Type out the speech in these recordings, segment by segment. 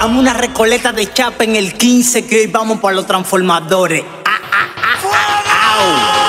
Hame una recoleta de chapa en el 15 que hoy vamos para los transformadores. Ah, ah, ah, ah, au.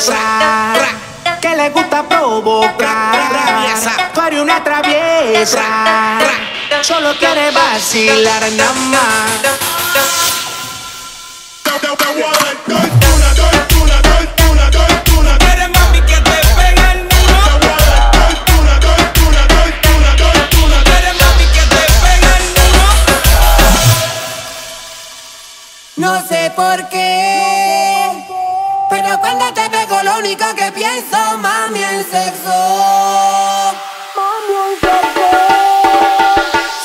traviesa que le gusta provocar. Tú eres una traviesa, solo quiere vacilar nada más. No sé por qué, pero cuando te pego lo único que pienso, mami, en sexo. Mami, en sexo.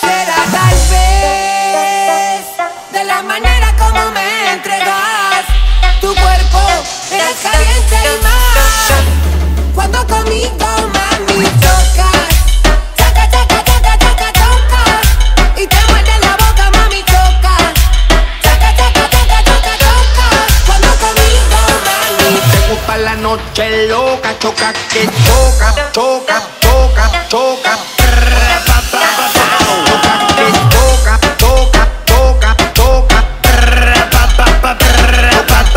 Será tal vez de la manera como me entregas tu cuerpo, eres caliente y más. Noche loca, choca que choca, choca, choca, choca. Choca que choca, choca, choca, choca. Choca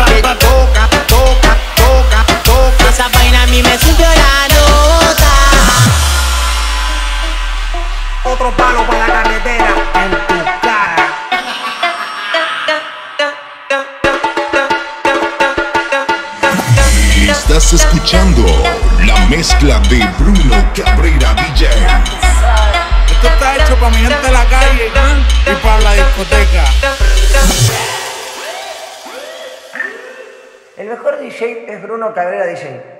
que choca, choca, choca, choca. Esa vaina a mí me subió la nota. Otro palo para la carretera Estás escuchando la mezcla de Bruno Cabrera DJ. Esto está hecho para mi gente de la calle y para la discoteca. El mejor DJ es Bruno Cabrera DJ.